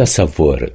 caçador